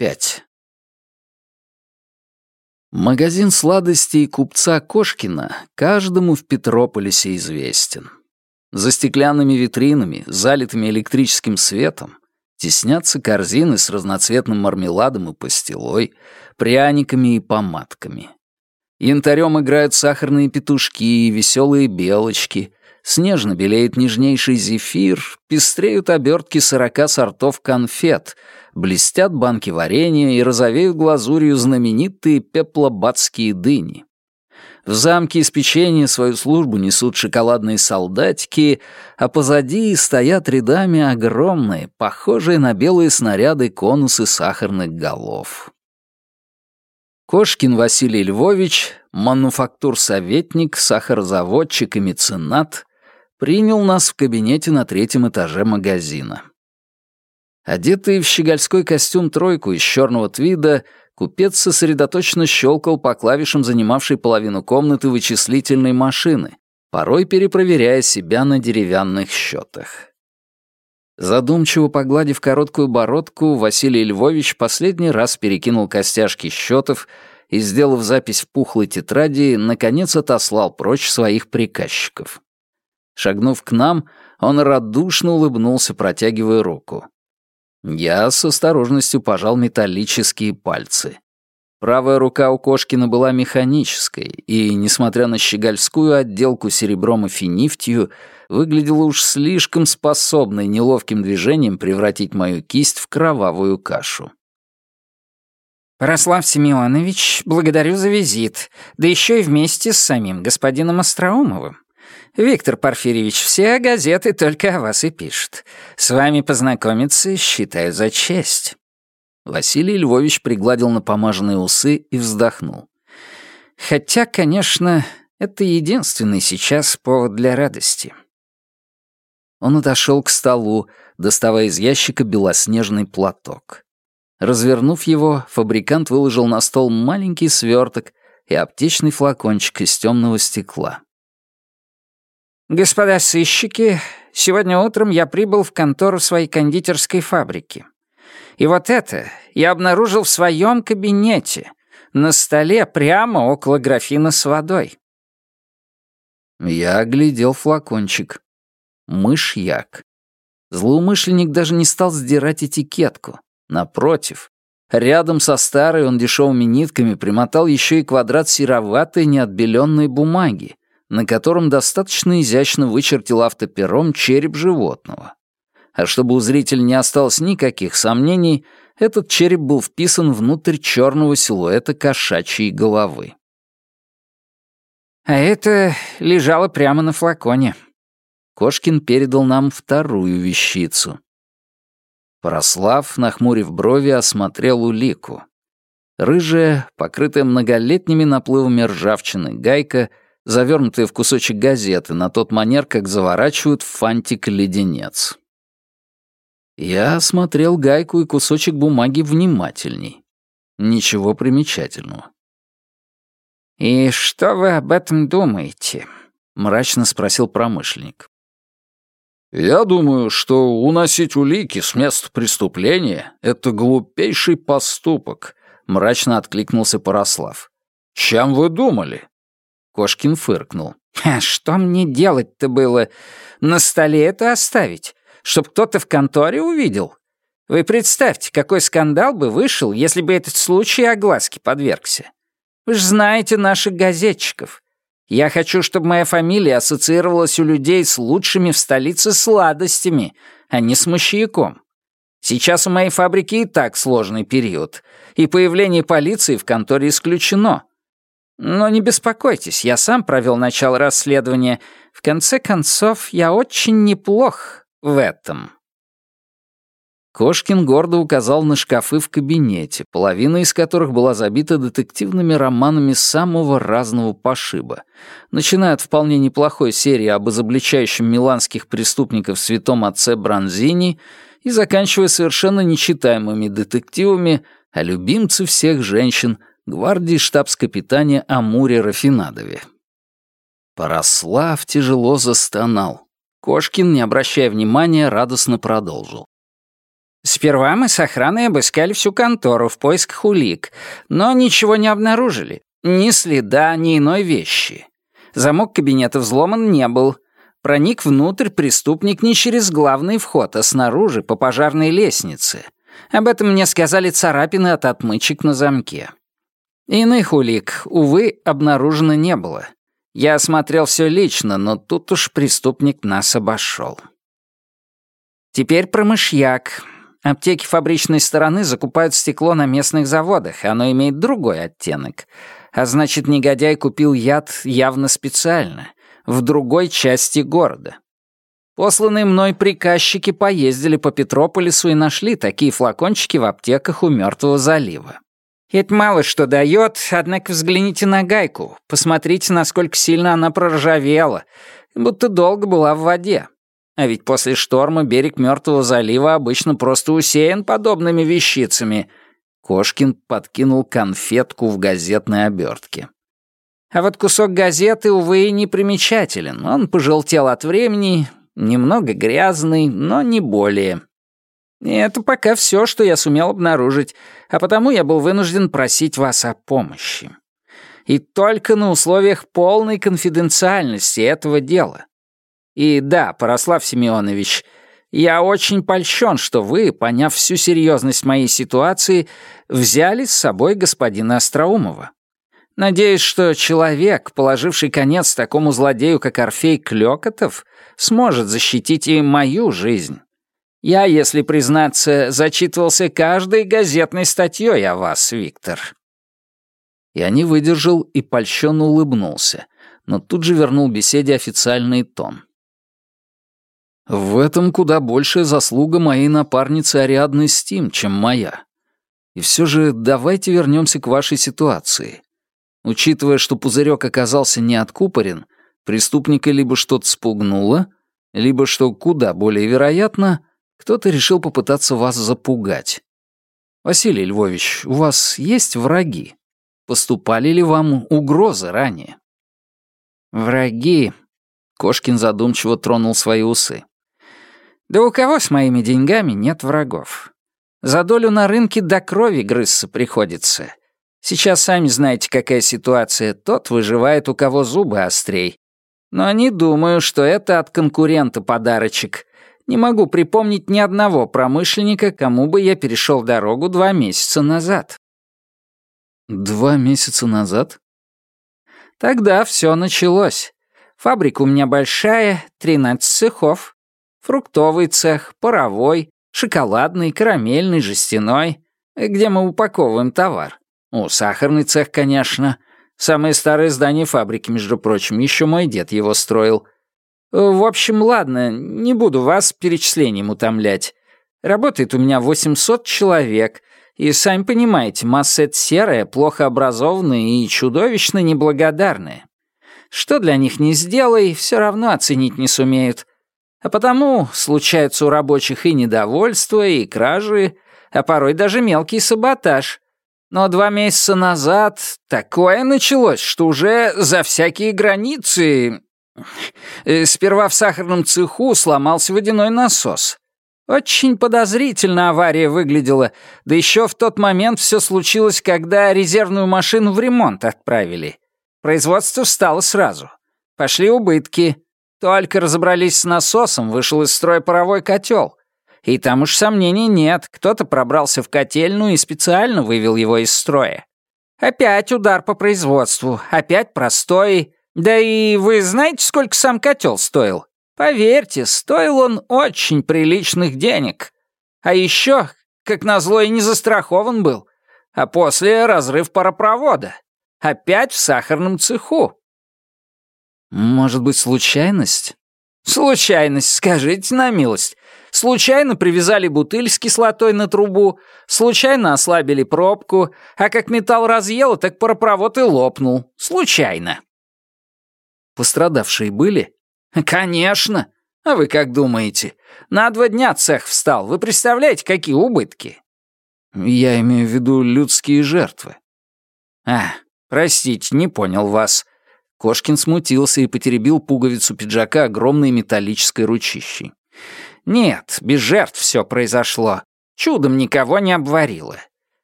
5. Магазин сладостей купца Кошкина каждому в Петрополисе известен. За стеклянными витринами, залитыми электрическим светом, теснятся корзины с разноцветным мармеладом и пастилой, пряниками и помадками. Янтарем играют сахарные петушки и веселые белочки, снежно белеет нежнейший зефир, пестреют обертки сорока сортов конфет, блестят банки варенья и розовеют глазурью знаменитые пеплобатские дыни. В замке из печенья свою службу несут шоколадные солдатики, а позади стоят рядами огромные, похожие на белые снаряды конусы сахарных голов. Кошкин Василий Львович, мануфактур-советник, сахарозаводчик и меценат, принял нас в кабинете на третьем этаже магазина. Одетый в щегольской костюм тройку из черного твида, купец сосредоточенно щелкал по клавишам занимавшей половину комнаты вычислительной машины, порой перепроверяя себя на деревянных счетах. Задумчиво погладив короткую бородку, Василий Львович последний раз перекинул костяшки счетов и, сделав запись в пухлой тетради, наконец отослал прочь своих приказчиков. Шагнув к нам, он радушно улыбнулся, протягивая руку. Я с осторожностью пожал металлические пальцы. Правая рука у Кошкина была механической, и, несмотря на щегольскую отделку серебром и финифтью, выглядела уж слишком способной неловким движением превратить мою кисть в кровавую кашу. «Рослав Семенович, благодарю за визит, да еще и вместе с самим господином Остроумовым. Виктор Порфирьевич, все газеты только о вас и пишут. С вами познакомиться считаю за честь». Василий Львович пригладил напомаженные усы и вздохнул. «Хотя, конечно, это единственный сейчас повод для радости». Он отошел к столу, доставая из ящика белоснежный платок. Развернув его, фабрикант выложил на стол маленький сверток и аптечный флакончик из темного стекла. «Господа сыщики, сегодня утром я прибыл в контору своей кондитерской фабрики. И вот это я обнаружил в своем кабинете, на столе прямо около графина с водой». Я оглядел флакончик. Мышьяк. Злоумышленник даже не стал сдирать этикетку. Напротив, рядом со старой он дешевыми нитками примотал еще и квадрат сероватой неотбеленной бумаги, на котором достаточно изящно вычертил автопером череп животного. А чтобы у зрителя не осталось никаких сомнений, этот череп был вписан внутрь черного силуэта кошачьей головы. А это лежало прямо на флаконе. Кошкин передал нам вторую вещицу. Прослав, нахмурив брови, осмотрел улику. Рыжая, покрытая многолетними наплывами ржавчины гайка — завернутые в кусочек газеты, на тот манер, как заворачивают в фантик леденец. Я смотрел гайку и кусочек бумаги внимательней. Ничего примечательного. «И что вы об этом думаете?» — мрачно спросил промышленник. «Я думаю, что уносить улики с места преступления — это глупейший поступок», — мрачно откликнулся Порослав. «Чем вы думали? Кошкин фыркнул. «Что мне делать-то было? На столе это оставить? Чтоб кто-то в конторе увидел? Вы представьте, какой скандал бы вышел, если бы этот случай огласке подвергся. Вы же знаете наших газетчиков. Я хочу, чтобы моя фамилия ассоциировалась у людей с лучшими в столице сладостями, а не с мышьяком. Сейчас у моей фабрики и так сложный период, и появление полиции в конторе исключено. Но не беспокойтесь, я сам провел начало расследования. В конце концов, я очень неплох в этом». Кошкин гордо указал на шкафы в кабинете, половина из которых была забита детективными романами самого разного пошиба, начиная от вполне неплохой серии об изобличающем миланских преступников святом отце Бранзини и заканчивая совершенно нечитаемыми детективами о любимце всех женщин — гвардии штабс-капитане Амуре Рафинадове. Порослав тяжело застонал. Кошкин, не обращая внимания, радостно продолжил. Сперва мы с охраной обыскали всю контору в поисках улик, но ничего не обнаружили. Ни следа, ни иной вещи. Замок кабинета взломан не был. Проник внутрь преступник не через главный вход, а снаружи, по пожарной лестнице. Об этом мне сказали царапины от отмычек на замке. Иных улик, увы, обнаружено не было. Я осмотрел все лично, но тут уж преступник нас обошел. Теперь про мышьяк. Аптеки фабричной стороны закупают стекло на местных заводах, оно имеет другой оттенок. А значит, негодяй купил яд явно специально, в другой части города. Посланные мной приказчики поездили по Петрополису и нашли такие флакончики в аптеках у Мертвого залива. Это мало что дает, однако взгляните на гайку, посмотрите, насколько сильно она проржавела, будто долго была в воде. А ведь после шторма берег Мертвого залива обычно просто усеян подобными вещицами. Кошкин подкинул конфетку в газетной обертке. А вот кусок газеты, увы, не примечателен. Он пожелтел от времени, немного грязный, но не более. Это пока все, что я сумел обнаружить, а потому я был вынужден просить вас о помощи. И только на условиях полной конфиденциальности этого дела. И да, Порослав Семенович, я очень польщен, что вы, поняв всю серьезность моей ситуации, взяли с собой господина Остроумова. Надеюсь, что человек, положивший конец такому злодею, как Орфей Клёкотов, сможет защитить и мою жизнь. Я, если признаться, зачитывался каждой газетной статьей о вас, Виктор». Я не выдержал и польщенно улыбнулся, но тут же вернул беседе официальный тон. В этом куда большая заслуга моей напарницы Ариадны Стим, чем моя. И все же давайте вернемся к вашей ситуации. Учитывая, что пузырек оказался не откупорен, преступника либо что-то спугнуло, либо, что куда более вероятно, кто-то решил попытаться вас запугать. Василий Львович, у вас есть враги? Поступали ли вам угрозы ранее? Враги. Кошкин задумчиво тронул свои усы. Да у кого с моими деньгами нет врагов? За долю на рынке до крови грызться приходится. Сейчас сами знаете, какая ситуация. Тот выживает, у кого зубы острей. Но не думаю, что это от конкурента подарочек. Не могу припомнить ни одного промышленника, кому бы я перешел дорогу два месяца назад. Два месяца назад? Тогда все началось. Фабрика у меня большая, 13 цехов. Фруктовый цех, паровой, шоколадный, карамельный, жестяной, где мы упаковываем товар. Ну, сахарный цех, конечно. Самое старое здание фабрики, между прочим, еще мой дед его строил. В общем, ладно, не буду вас перечислением утомлять. Работает у меня 800 человек, и, сами понимаете, масса эта серая, плохо образованная и чудовищно неблагодарная. Что для них не сделай, все равно оценить не сумеют. А потому случаются у рабочих и недовольство, и кражи, а порой даже мелкий саботаж. Но два месяца назад такое началось, что уже за всякие границы... Э, сперва в сахарном цеху сломался водяной насос. Очень подозрительно авария выглядела, да еще в тот момент все случилось, когда резервную машину в ремонт отправили. Производство встало сразу. Пошли убытки. Только разобрались с насосом, вышел из строя паровой котел. И там уж сомнений нет, кто-то пробрался в котельную и специально вывел его из строя. Опять удар по производству, опять простой. Да и вы знаете, сколько сам котел стоил? Поверьте, стоил он очень приличных денег. А еще, как назло, и не застрахован был. А после разрыв паропровода. Опять в сахарном цеху. Может быть, случайность? Случайность, скажите на милость. Случайно привязали бутыль с кислотой на трубу, случайно ослабили пробку, а как металл разъело, так паропровод и лопнул. Случайно. Пострадавшие были? Конечно. А вы как думаете? На два дня цех встал. Вы представляете, какие убытки? Я имею в виду людские жертвы. А, простите, не понял вас. Кошкин смутился и потеребил пуговицу пиджака огромной металлической ручищей. «Нет, без жертв все произошло. Чудом никого не обварило.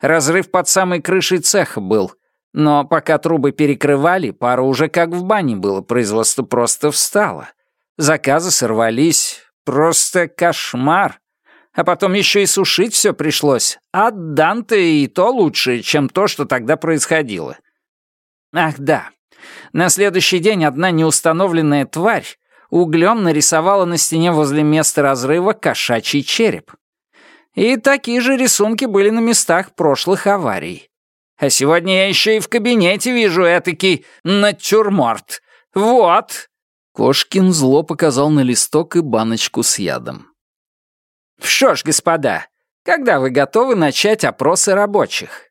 Разрыв под самой крышей цеха был. Но пока трубы перекрывали, пара уже как в бане было, производство просто встало. Заказы сорвались. Просто кошмар. А потом еще и сушить все пришлось. А Данте и то лучше, чем то, что тогда происходило. Ах да. На следующий день одна неустановленная тварь углем нарисовала на стене возле места разрыва кошачий череп. И такие же рисунки были на местах прошлых аварий. А сегодня я еще и в кабинете вижу этакий натюрморт. Вот!» Кошкин зло показал на листок и баночку с ядом. «Что ж, господа, когда вы готовы начать опросы рабочих?»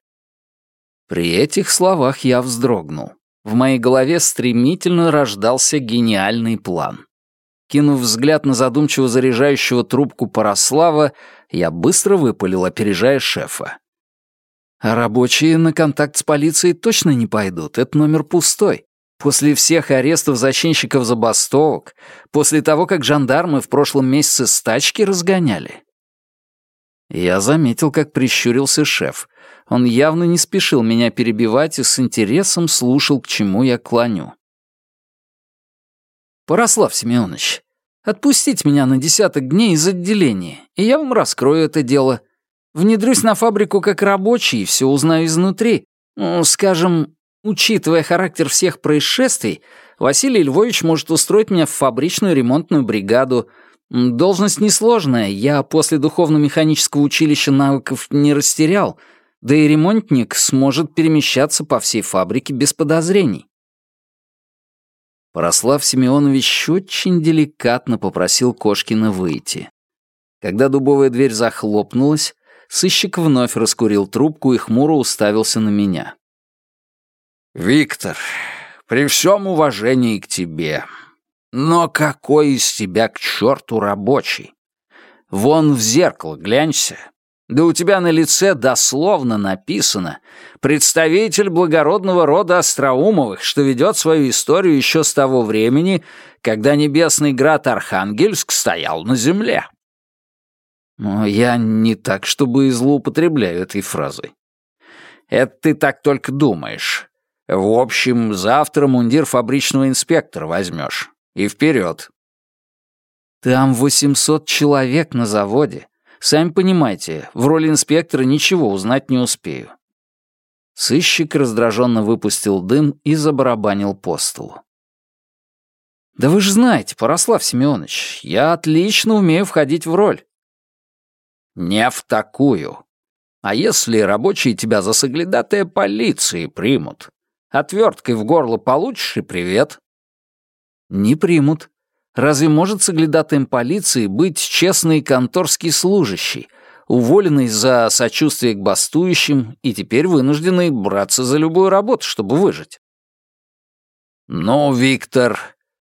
При этих словах я вздрогнул. В моей голове стремительно рождался гениальный план. Кинув взгляд на задумчиво заряжающего трубку Параслава, я быстро выпалил, опережая шефа. А рабочие на контакт с полицией точно не пойдут, это номер пустой. После всех арестов зачинщиков забастовок, после того, как жандармы в прошлом месяце стачки разгоняли. Я заметил, как прищурился шеф. Он явно не спешил меня перебивать и с интересом слушал, к чему я клоню. «Порослав Семенович, отпустите меня на десяток дней из отделения, и я вам раскрою это дело. Внедрюсь на фабрику как рабочий и все узнаю изнутри. Ну, скажем, учитывая характер всех происшествий, Василий Львович может устроить меня в фабричную ремонтную бригаду. Должность несложная, я после духовно-механического училища навыков не растерял, да и ремонтник сможет перемещаться по всей фабрике без подозрений. Порослав Семенович очень деликатно попросил Кошкина выйти. Когда дубовая дверь захлопнулась, сыщик вновь раскурил трубку и хмуро уставился на меня. «Виктор, при всем уважении к тебе, но какой из тебя к черту рабочий? Вон в зеркало глянься, да у тебя на лице дословно написано «Представитель благородного рода Остроумовых, что ведет свою историю еще с того времени, когда небесный град Архангельск стоял на земле». Но я не так, чтобы злоупотребляю этой фразой. Это ты так только думаешь. В общем, завтра мундир фабричного инспектора возьмешь. И вперед. Там 800 человек на заводе. Сами понимаете, в роли инспектора ничего узнать не успею. Сыщик раздраженно выпустил дым и забарабанил по столу. «Да вы же знаете, Порослав Семенович, я отлично умею входить в роль». «Не в такую. А если рабочие тебя за соглядатая полиции примут? Отверткой в горло получишь и привет». «Не примут. Разве может соглядатаем полиции быть честный конторский служащий, уволенный за сочувствие к бастующим и теперь вынужденный браться за любую работу, чтобы выжить? «Ну, Виктор,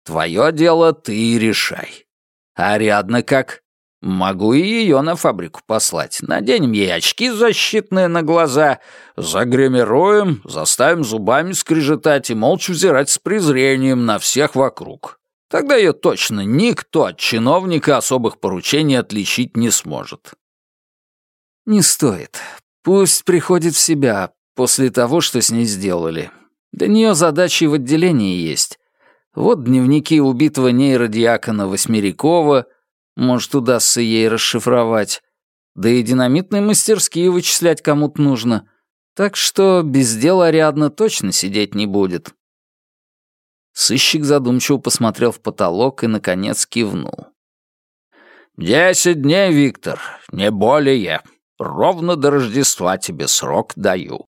твое дело ты решай. Ариадна как? Могу и ее на фабрику послать. Наденем ей очки защитные на глаза, загримируем, заставим зубами скрежетать и молча взирать с презрением на всех вокруг. Тогда ее точно никто от чиновника особых поручений отличить не сможет. Не стоит. Пусть приходит в себя после того, что с ней сделали. Для нее задачи в отделении есть. Вот дневники убитого нейродиакона Восьмерякова, может, удастся ей расшифровать. Да и динамитные мастерские вычислять кому-то нужно. Так что без дела Ариадна точно сидеть не будет. Сыщик задумчиво посмотрел в потолок и, наконец, кивнул. «Десять дней, Виктор, не более. Ровно до Рождества тебе срок даю».